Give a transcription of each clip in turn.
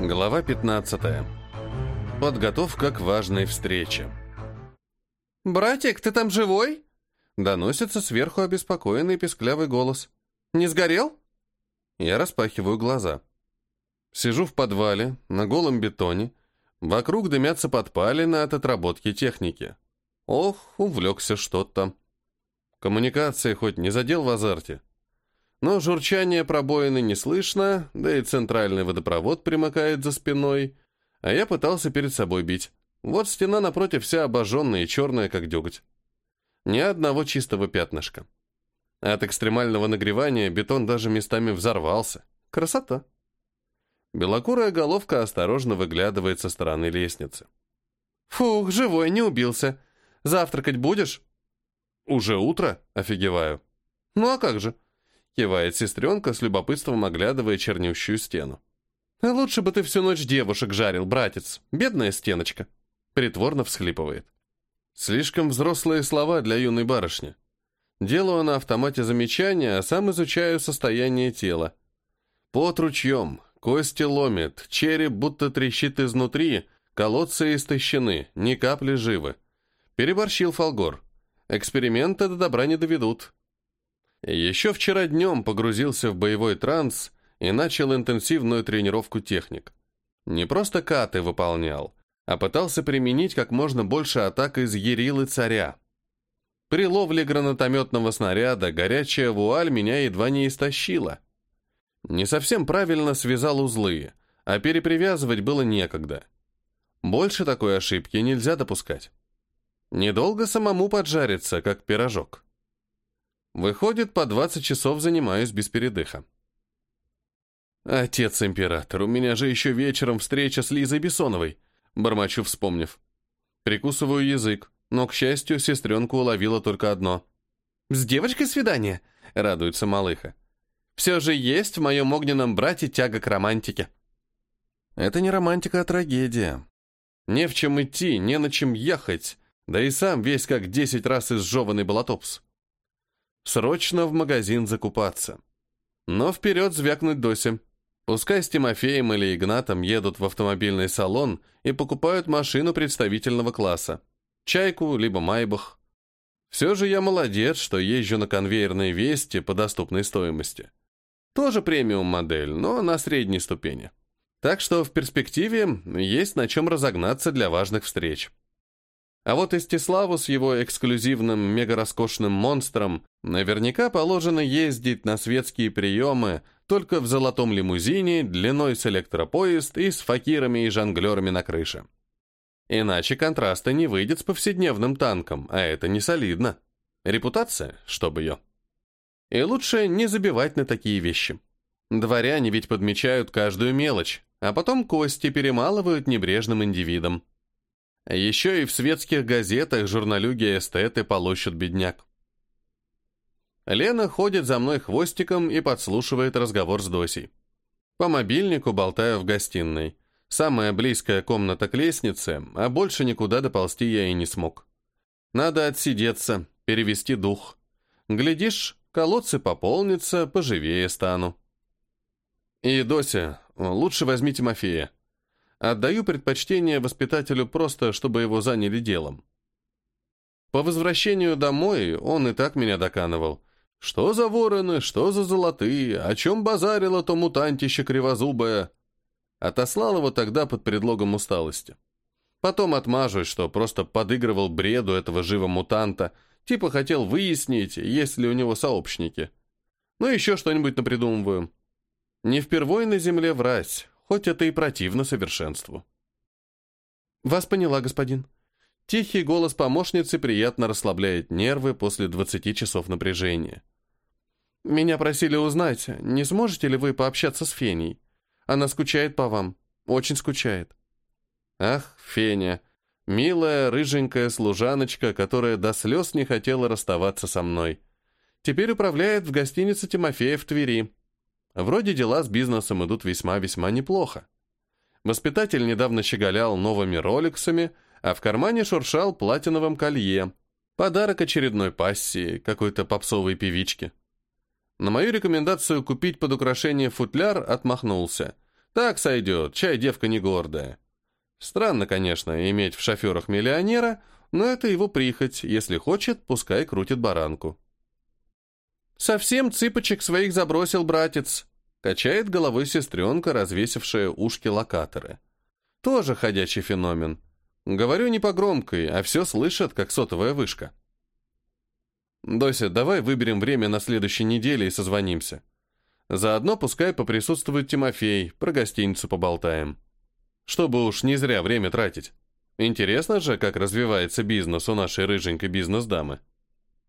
Глава 15. Подготовка к важной встрече. «Братик, ты там живой?» Доносится сверху обеспокоенный песклявый голос. «Не сгорел?» Я распахиваю глаза. Сижу в подвале, на голом бетоне. Вокруг дымятся подпалины от отработки техники. Ох, увлекся что-то. Коммуникации хоть не задел в азарте. Но журчание пробоины не слышно, да и центральный водопровод примыкает за спиной, а я пытался перед собой бить. Вот стена напротив вся обожженная и черная, как деготь. Ни одного чистого пятнышка. От экстремального нагревания бетон даже местами взорвался. Красота. Белокурая головка осторожно выглядывает со стороны лестницы. «Фух, живой, не убился. Завтракать будешь?» «Уже утро?» — офигеваю. «Ну а как же?» Кивает сестренка, с любопытством оглядывая чернющую стену. «Лучше бы ты всю ночь девушек жарил, братец. Бедная стеночка». Притворно всхлипывает. Слишком взрослые слова для юной барышни. Делаю на автомате замечания, а сам изучаю состояние тела. Под ручьем, кости ломит, череп будто трещит изнутри, колодцы истощены, ни капли живы. Переборщил Фолгор. Эксперименты до добра не доведут. Еще вчера днем погрузился в боевой транс и начал интенсивную тренировку техник. Не просто каты выполнял, а пытался применить как можно больше атак из Ерилы Царя. При ловле гранатометного снаряда горячая вуаль меня едва не истощила. Не совсем правильно связал узлы, а перепривязывать было некогда. Больше такой ошибки нельзя допускать. Недолго самому поджариться, как пирожок. Выходит, по 20 часов занимаюсь без передыха. «Отец-император, у меня же еще вечером встреча с Лизой Бессоновой», бормочу, вспомнив. Прикусываю язык, но, к счастью, сестренку уловила только одно. «С девочкой свидание?» — радуется малыха. «Все же есть в моем огненном брате тяга к романтике». Это не романтика, а трагедия. Не в чем идти, не на чем ехать, да и сам весь как десять раз изжеванный болотопс. Срочно в магазин закупаться. Но вперед звякнуть Досе. Пускай с Тимофеем или Игнатом едут в автомобильный салон и покупают машину представительного класса. Чайку, либо Майбах. Все же я молодец, что езжу на конвейерной вести по доступной стоимости. Тоже премиум-модель, но на средней ступени. Так что в перспективе есть на чем разогнаться для важных встреч. А вот Истиславу с его эксклюзивным мегароскошным монстром наверняка положено ездить на светские приемы только в золотом лимузине, длиной с электропоезд и с факирами и жонглерами на крыше. Иначе контраста не выйдет с повседневным танком, а это не солидно. Репутация, чтобы ее. И лучше не забивать на такие вещи. Дворяне ведь подмечают каждую мелочь, а потом кости перемалывают небрежным индивидом. Еще и в светских газетах журналюги-эстеты полощут бедняк. Лена ходит за мной хвостиком и подслушивает разговор с Досей. По мобильнику болтаю в гостиной. Самая близкая комната к лестнице, а больше никуда доползти я и не смог. Надо отсидеться, перевести дух. Глядишь, колодцы пополнятся, поживее стану. И, Дося, лучше возьми Тимофея. Отдаю предпочтение воспитателю просто, чтобы его заняли делом. По возвращению домой он и так меня доканывал. Что за вороны, что за золотые, о чем базарило то мутантище кривозубое. Отослал его тогда под предлогом усталости. Потом отмажусь, что просто подыгрывал бреду этого живого мутанта, типа хотел выяснить, есть ли у него сообщники. Ну еще что-нибудь напридумываю. Не впервой на земле врать, хоть это и противно совершенству. «Вас поняла, господин». Тихий голос помощницы приятно расслабляет нервы после 20 часов напряжения. «Меня просили узнать, не сможете ли вы пообщаться с Феней? Она скучает по вам, очень скучает». «Ах, Феня, милая рыженькая служаночка, которая до слез не хотела расставаться со мной. Теперь управляет в гостинице Тимофея в Твери. Вроде дела с бизнесом идут весьма-весьма неплохо. Воспитатель недавно щеголял новыми роликсами, а в кармане шуршал платиновым колье. Подарок очередной пассии, какой-то попсовой певички. На мою рекомендацию купить под украшение футляр отмахнулся. Так сойдет, чай девка не гордая. Странно, конечно, иметь в шоферах миллионера, но это его прихоть, если хочет, пускай крутит баранку. «Совсем цыпочек своих забросил, братец», — качает головой сестренка, развесившая ушки-локаторы. «Тоже ходячий феномен. Говорю не по громкой, а все слышат, как сотовая вышка». «Дося, давай выберем время на следующей неделе и созвонимся. Заодно пускай поприсутствует Тимофей, про гостиницу поболтаем. Чтобы уж не зря время тратить. Интересно же, как развивается бизнес у нашей рыженькой бизнес-дамы».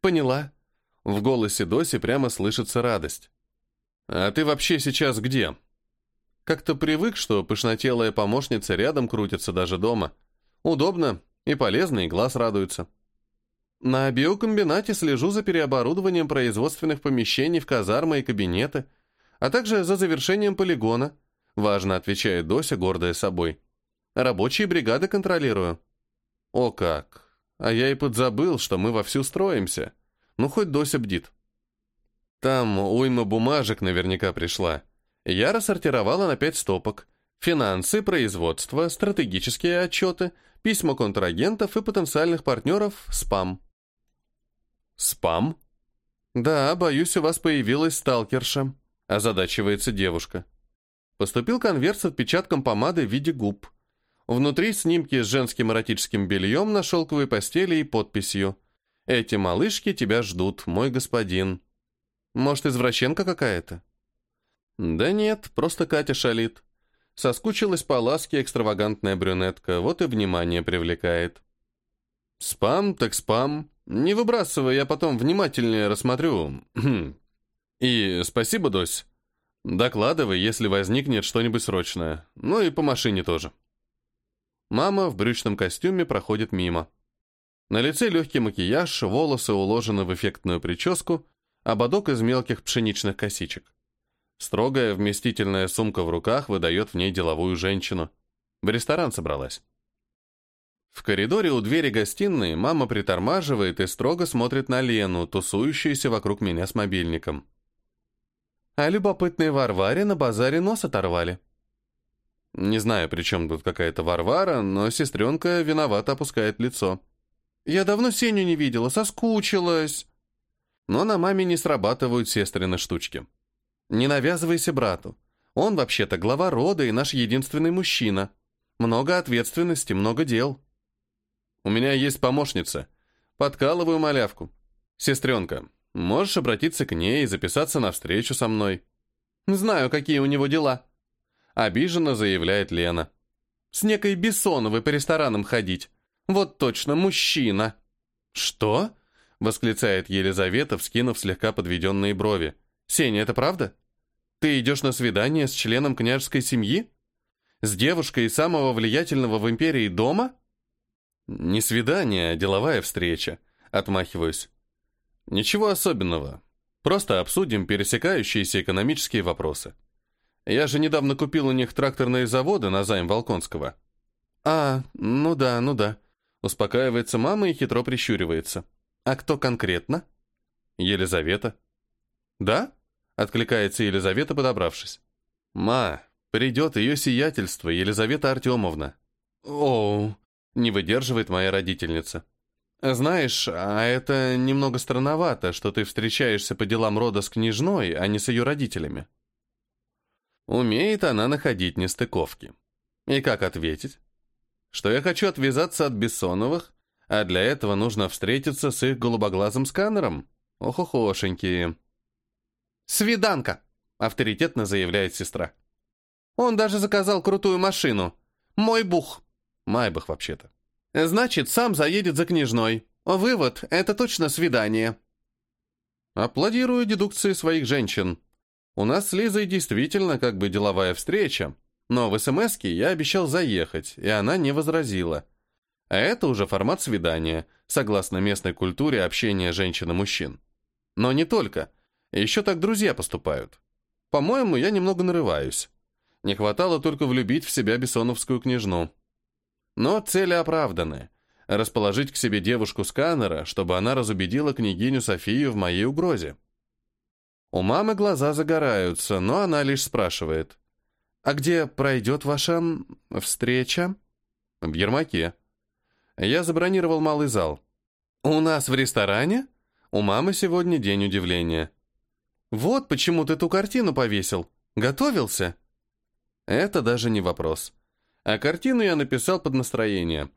«Поняла», в голосе Доси прямо слышится радость. «А ты вообще сейчас где?» Как-то привык, что пышнотелая помощница рядом крутится даже дома. Удобно и полезно, и глаз радуется. На биокомбинате слежу за переоборудованием производственных помещений в казармы и кабинеты, а также за завершением полигона. Важно, отвечает Дося, гордая собой. Рабочие бригады контролирую. О как! А я и подзабыл, что мы вовсю строимся. Ну, хоть Дося бдит. Там уйма бумажек наверняка пришла. Я рассортировала на пять стопок. Финансы, производство, стратегические отчеты, письма контрагентов и потенциальных партнеров, спам. Спам? Да, боюсь, у вас появилась сталкерша. Озадачивается девушка. Поступил конверт с отпечатком помады в виде губ. Внутри снимки с женским эротическим бельем на шелковой постели и подписью эти малышки тебя ждут, мой господин. Может, извращенка какая-то? Да нет, просто Катя шалит. Соскучилась по ласке экстравагантная брюнетка, вот и внимание привлекает. Спам так спам. Не выбрасывай, я потом внимательнее рассмотрю. И спасибо, Дось. Докладывай, если возникнет что-нибудь срочное. Ну и по машине тоже. Мама в брючном костюме проходит мимо. На лице легкий макияж, волосы уложены в эффектную прическу, ободок из мелких пшеничных косичек. Строгая вместительная сумка в руках выдает в ней деловую женщину. В ресторан собралась. В коридоре у двери гостиной мама притормаживает и строго смотрит на Лену, тусующуюся вокруг меня с мобильником. А любопытные Варваре на базаре нос оторвали. Не знаю, при чем тут какая-то Варвара, но сестренка виновато опускает лицо. Я давно Сеню не видела, соскучилась. Но на маме не срабатывают сестрины штучки. Не навязывайся брату. Он вообще-то глава рода и наш единственный мужчина. Много ответственности, много дел. У меня есть помощница. Подкалываю малявку. Сестренка, можешь обратиться к ней и записаться на встречу со мной. Знаю, какие у него дела. Обиженно заявляет Лена. С некой Бессоновой по ресторанам ходить. Вот точно, мужчина!» «Что?» — восклицает Елизавета, вскинув слегка подведенные брови. «Сеня, это правда? Ты идешь на свидание с членом княжеской семьи? С девушкой самого влиятельного в империи дома?» «Не свидание, а деловая встреча», — отмахиваюсь. «Ничего особенного. Просто обсудим пересекающиеся экономические вопросы. Я же недавно купил у них тракторные заводы на займ Волконского». «А, ну да, ну да», Успокаивается мама и хитро прищуривается. «А кто конкретно?» «Елизавета». «Да?» — откликается Елизавета, подобравшись. «Ма, придет ее сиятельство, Елизавета Артемовна». «Оу», — не выдерживает моя родительница. «Знаешь, а это немного странновато, что ты встречаешься по делам рода с княжной, а не с ее родителями». Умеет она находить нестыковки. И как ответить? что я хочу отвязаться от Бессоновых, а для этого нужно встретиться с их голубоглазым сканером. Ох-охошенькие. «Свиданка!» — авторитетно заявляет сестра. «Он даже заказал крутую машину. Мой бух!» Майбах, вообще-то. «Значит, сам заедет за княжной. Вывод — это точно свидание». Аплодирую дедукции своих женщин. У нас с Лизой действительно как бы деловая встреча, но в смс я обещал заехать, и она не возразила. А это уже формат свидания, согласно местной культуре общения женщин и мужчин. Но не только. Еще так друзья поступают. По-моему, я немного нарываюсь. Не хватало только влюбить в себя бессоновскую княжну. Но цели оправданы. Расположить к себе девушку-сканера, чтобы она разубедила княгиню Софию в моей угрозе. У мамы глаза загораются, но она лишь спрашивает. «А где пройдет ваша встреча?» «В Ермаке. Я забронировал малый зал». «У нас в ресторане?» «У мамы сегодня день удивления». «Вот почему ты ту картину повесил. Готовился?» Это даже не вопрос. А картину я написал под настроение.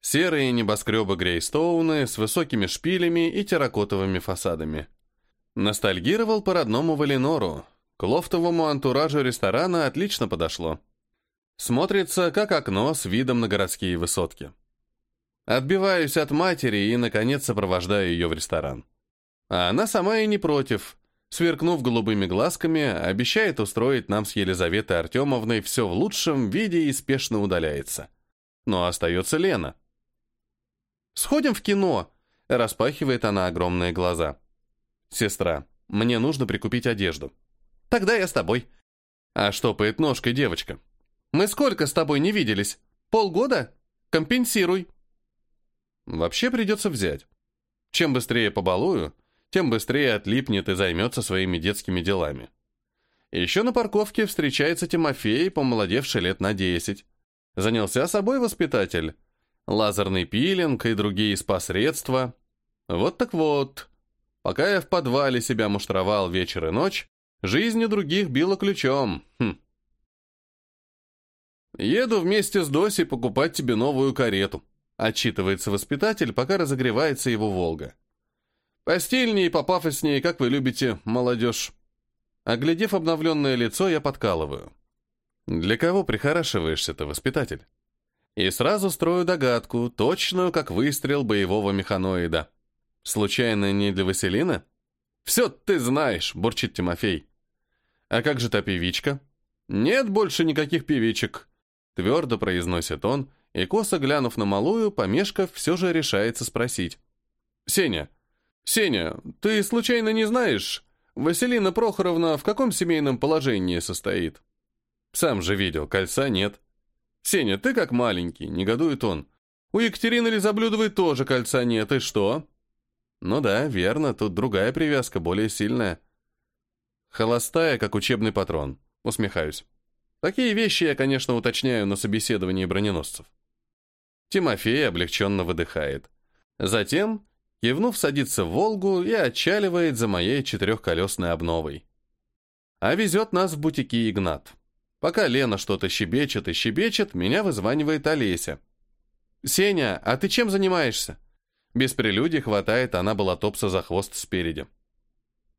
Серые небоскребы Грейстоуны с высокими шпилями и терракотовыми фасадами. Ностальгировал по родному Валенору. К лофтовому антуражу ресторана отлично подошло. Смотрится, как окно с видом на городские высотки. Отбиваюсь от матери и, наконец, сопровождаю ее в ресторан. А она сама и не против. Сверкнув голубыми глазками, обещает устроить нам с Елизаветой Артемовной все в лучшем виде и спешно удаляется. Но остается Лена. «Сходим в кино!» — распахивает она огромные глаза. «Сестра, мне нужно прикупить одежду». «Тогда я с тобой». «А штопает ножкой девочка». «Мы сколько с тобой не виделись? Полгода? Компенсируй». «Вообще придется взять. Чем быстрее побалую, тем быстрее отлипнет и займется своими детскими делами. Еще на парковке встречается Тимофей, помолодевший лет на 10. Занялся собой воспитатель. Лазерный пилинг и другие спа-средства. Вот так вот. Пока я в подвале себя муштровал вечер и ночь, жизнь у других била ключом. Хм. «Еду вместе с Досей покупать тебе новую карету», отчитывается воспитатель, пока разогревается его «Волга». Постельнее и попафоснее, как вы любите, молодежь. Оглядев обновленное лицо, я подкалываю. Для кого прихорашиваешься-то, воспитатель? И сразу строю догадку, точную, как выстрел боевого механоида. Случайно не для Василина? Все ты знаешь, бурчит Тимофей. А как же та певичка? Нет больше никаких певичек. Твердо произносит он, и косо глянув на малую, помешков, все же решается спросить. «Сеня, «Сеня, ты случайно не знаешь, Василина Прохоровна в каком семейном положении состоит?» «Сам же видел, кольца нет». «Сеня, ты как маленький», — негодует он. «У Екатерины Лизоблюдовой тоже кольца нет, и что?» «Ну да, верно, тут другая привязка, более сильная». «Холостая, как учебный патрон», — усмехаюсь. Такие вещи я, конечно, уточняю на собеседовании броненосцев. Тимофей облегченно выдыхает. Затем Кивнув, садится в «Волгу» и отчаливает за моей четырехколесной обновой. А везет нас в бутики Игнат. Пока Лена что-то щебечет и щебечет, меня вызванивает Олеся. «Сеня, а ты чем занимаешься?» Без прелюдий хватает она была топса за хвост спереди.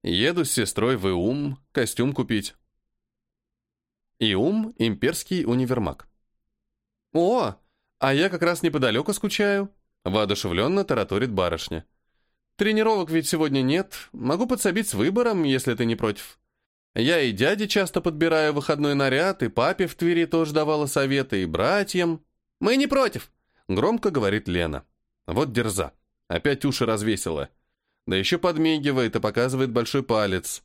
Еду с сестрой в Иум костюм купить. Иум – имперский универмаг. «О, а я как раз неподалеку скучаю», Воодушевленно тараторит барышня. «Тренировок ведь сегодня нет. Могу подсобить с выбором, если ты не против. Я и дяде часто подбираю выходной наряд, и папе в Твери тоже давала советы, и братьям. Мы не против!» Громко говорит Лена. Вот дерза. Опять уши развесила. Да еще подмигивает и показывает большой палец.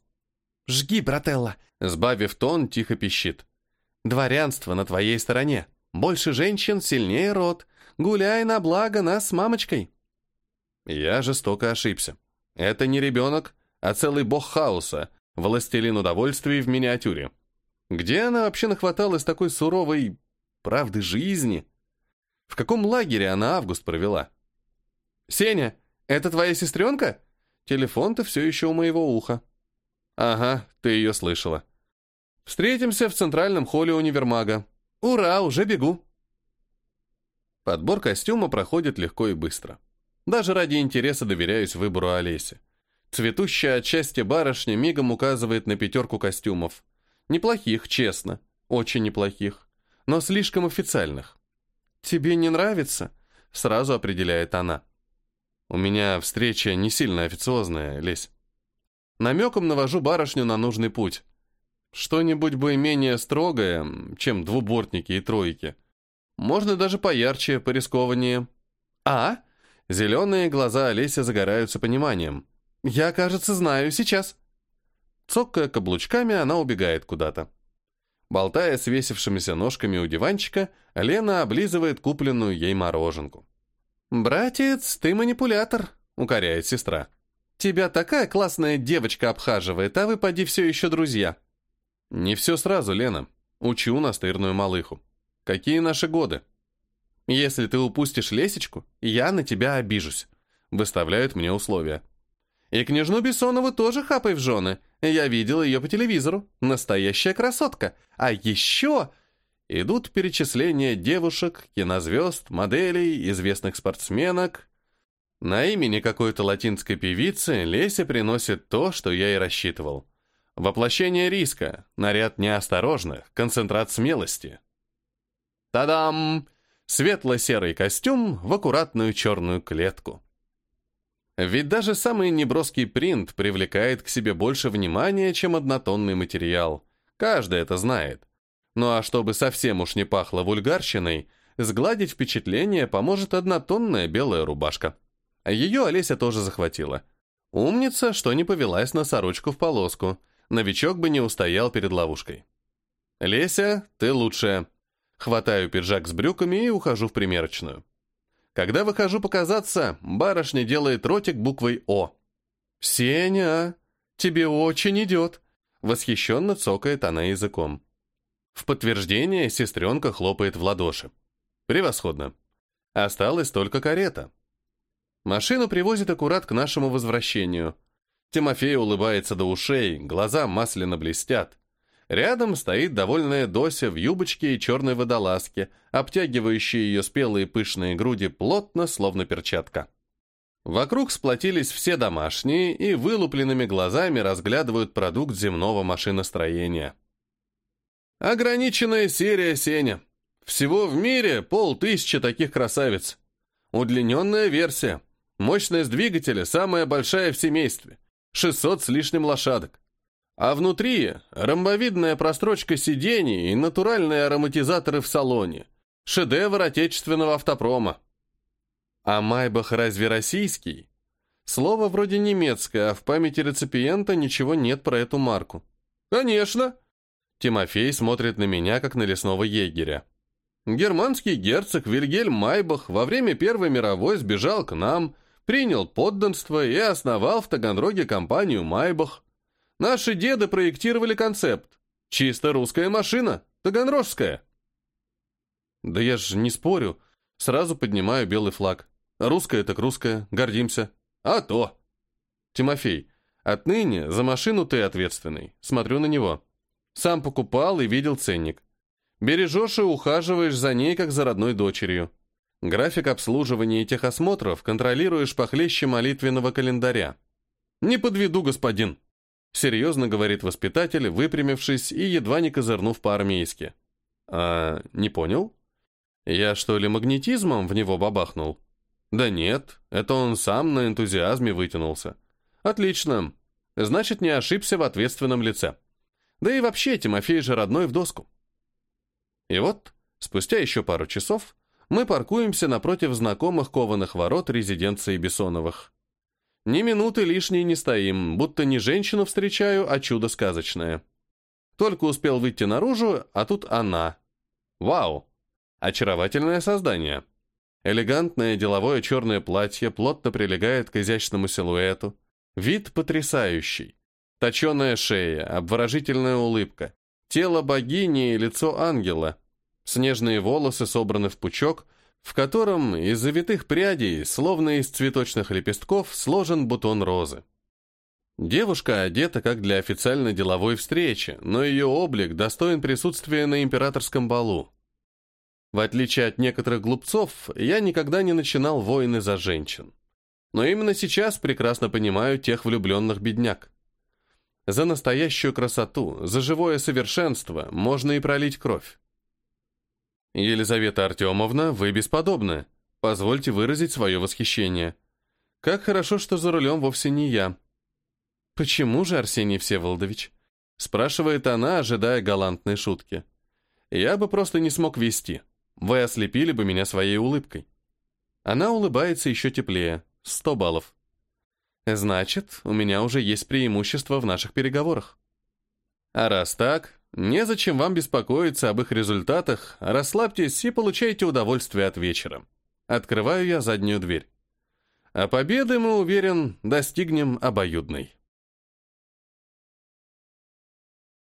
«Жги, брателла!» Сбавив тон, тихо пищит. «Дворянство на твоей стороне. Больше женщин, сильнее род. Гуляй на благо нас с мамочкой». Я жестоко ошибся. Это не ребенок, а целый бог хаоса, властелин удовольствий в миниатюре. Где она вообще нахваталась такой суровой правды жизни? В каком лагере она август провела? «Сеня, это твоя сестренка?» Телефон-то все еще у моего уха. «Ага, ты ее слышала. Встретимся в центральном холле универмага. Ура, уже бегу!» Подбор костюма проходит легко и быстро. Даже ради интереса доверяюсь выбору Олеси. Цветущая от счастья барышня мигом указывает на пятерку костюмов. Неплохих, честно. Очень неплохих. Но слишком официальных. «Тебе не нравится?» — сразу определяет она. «У меня встреча не сильно официозная, Лесь. Намеком навожу барышню на нужный путь. Что-нибудь бы менее строгое, чем двубортники и тройки. Можно даже поярче, порискованнее. А? Зеленые глаза Олеся загораются пониманием. Я, кажется, знаю сейчас. Цокая каблучками, она убегает куда-то. Болтая свесившимися ножками у диванчика, Лена облизывает купленную ей мороженку. «Братец, ты манипулятор», — укоряет сестра. «Тебя такая классная девочка обхаживает, а вы, поди, все еще друзья». «Не все сразу, Лена. Учу настырную малыху. Какие наши годы? Если ты упустишь лесечку, я на тебя обижусь. Выставляют мне условия. И княжну Бессонову тоже хапай в жены. Я видел ее по телевизору. Настоящая красотка. А еще... Идут перечисления девушек, кинозвезд, моделей, известных спортсменок. На имени какой-то латинской певицы Леся приносит то, что я и рассчитывал. Воплощение риска, наряд неосторожных, концентрат смелости. Та-дам! Светло-серый костюм в аккуратную черную клетку. Ведь даже самый неброский принт привлекает к себе больше внимания, чем однотонный материал. Каждый это знает. Ну а чтобы совсем уж не пахло вульгарщиной, сгладить впечатление поможет однотонная белая рубашка. Ее Олеся тоже захватила. Умница, что не повелась на сорочку в полоску. Новичок бы не устоял перед ловушкой. «Леся, ты лучшая». Хватаю пиджак с брюками и ухожу в примерочную. Когда выхожу показаться, барышня делает ротик буквой «О». «Сеня, тебе очень идет», — восхищенно цокает она языком. В подтверждение сестренка хлопает в ладоши. Превосходно. Осталась только карета. Машину привозят аккурат к нашему возвращению. Тимофей улыбается до ушей, глаза масляно блестят. Рядом стоит довольная Дося в юбочке и черной водолазке, обтягивающей ее спелые пышные груди плотно, словно перчатка. Вокруг сплотились все домашние и вылупленными глазами разглядывают продукт земного машиностроения. Ограниченная серия Сеня. Всего в мире полтысячи таких красавиц. Удлиненная версия. Мощность двигателя самая большая в семействе. 600 с лишним лошадок. А внутри ромбовидная прострочка сидений и натуральные ароматизаторы в салоне. Шедевр отечественного автопрома. А Майбах разве российский? Слово вроде немецкое, а в памяти реципиента ничего нет про эту марку. Конечно, Тимофей смотрит на меня, как на лесного егеря. Германский герцог Вильгельм Майбах во время Первой мировой сбежал к нам, принял подданство и основал в Таганроге компанию «Майбах». Наши деды проектировали концепт. Чисто русская машина, таганрожская. Да я же не спорю. Сразу поднимаю белый флаг. Русская так русская, гордимся. А то. Тимофей, отныне за машину ты ответственный. Смотрю на него. Сам покупал и видел ценник. Бережешь и ухаживаешь за ней, как за родной дочерью. График обслуживания и техосмотров контролируешь похлеще молитвенного календаря. «Не подведу, господин», — серьезно говорит воспитатель, выпрямившись и едва не козырнув по-армейски. «А, не понял? Я что ли магнетизмом в него бабахнул?» «Да нет, это он сам на энтузиазме вытянулся». «Отлично. Значит, не ошибся в ответственном лице». Да и вообще, Тимофей же родной в доску. И вот, спустя еще пару часов, мы паркуемся напротив знакомых кованых ворот резиденции Бессоновых. Ни минуты лишней не стоим, будто не женщину встречаю, а чудо сказочное. Только успел выйти наружу, а тут она. Вау! Очаровательное создание. Элегантное деловое черное платье плотно прилегает к изящному силуэту. Вид потрясающий. Точеная шея, обворожительная улыбка, тело богини и лицо ангела. Снежные волосы собраны в пучок, в котором из завитых прядей, словно из цветочных лепестков, сложен бутон розы. Девушка одета как для официальной деловой встречи, но ее облик достоин присутствия на императорском балу. В отличие от некоторых глупцов, я никогда не начинал войны за женщин. Но именно сейчас прекрасно понимаю тех влюбленных бедняк. За настоящую красоту, за живое совершенство можно и пролить кровь. Елизавета Артемовна, вы бесподобны. Позвольте выразить свое восхищение. Как хорошо, что за рулем вовсе не я. Почему же, Арсений Всеволодович? Спрашивает она, ожидая галантной шутки. Я бы просто не смог вести. Вы ослепили бы меня своей улыбкой. Она улыбается еще теплее. Сто баллов. Значит, у меня уже есть преимущество в наших переговорах. А раз так, незачем вам беспокоиться об их результатах, расслабьтесь и получайте удовольствие от вечера. Открываю я заднюю дверь. А победы, мы уверен, достигнем обоюдной.